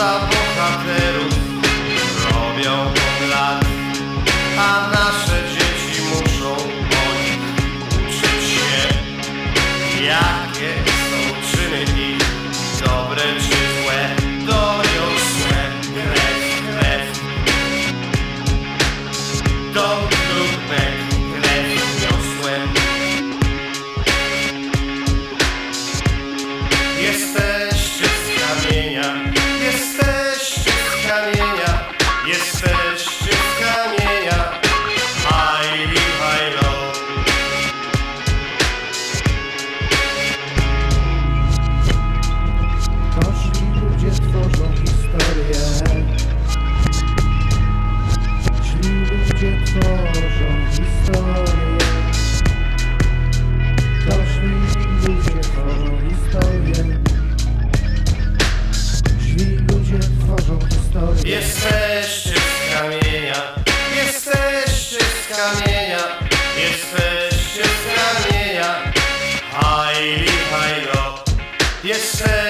za bohaterów ludzie tworzą historię. Poszli ludzie tworzą historię. Źli ludzie tworzą historię. Jesteście z kamienia, jesteście z kamienia, jesteście z kamienia. Hajli, hajlo. Jesteście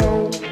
show.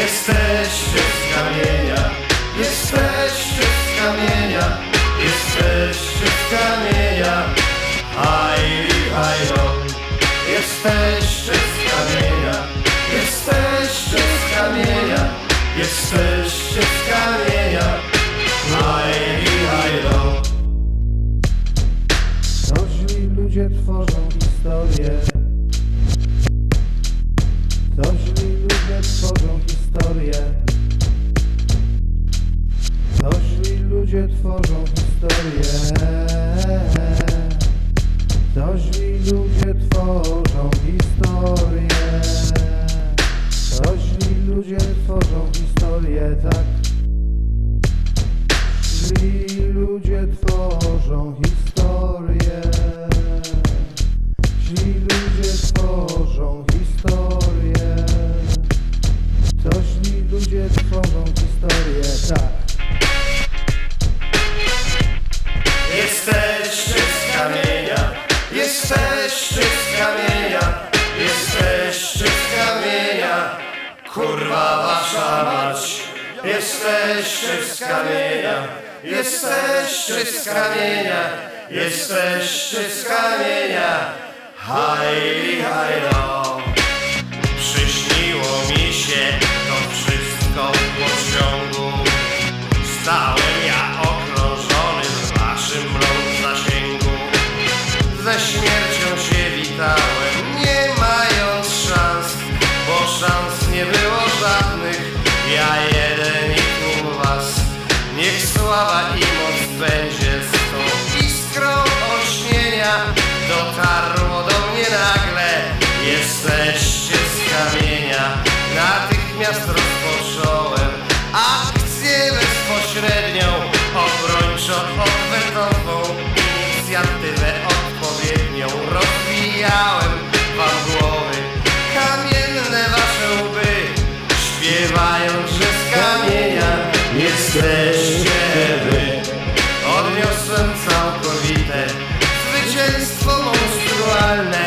Jesteście z kamienia, jesteście z kamienia, jesteście z kamienia. Hajli, hajlo, jesteście z kamienia, jesteście z kamienia, jesteście z kamienia. Hajli, hajlo. To źli ludzie tworzą historię To źli ludzie tworzą historię. To ludzie tworzą historię. To ludzie tworzą historię. To ludzie tworzą historię, tak? Źli ludzie tworzą historię. Źli ludzie tworzą historię, tak. Jesteście z kamienia, jesteście z kamienia, jesteście z kamienia, kurwa wasza mać. Jesteście z kamienia, jesteście z kamienia, jesteście z kamienia. Hajli, hajlo. Stałem ja okrążony w waszym rąk zasięgu. Ze śmiercią się witałem, nie mając szans, bo szans nie było żadnych. Ja jeden i tłum was. Niech sława i moc będzie z tą iskrą olśnienia. Dotarło do mnie nagle, jesteście z kamienia. Natychmiast rozpocząłem akcję bezpośrednią, obrończo-odwetową, inicjatywę odpowiednią. Rozwijałem wam głowy, kamienne wasze łby, śpiewając, że z kamienia jesteście wy. Odniosłem całkowite zwycięstwo monstrualne,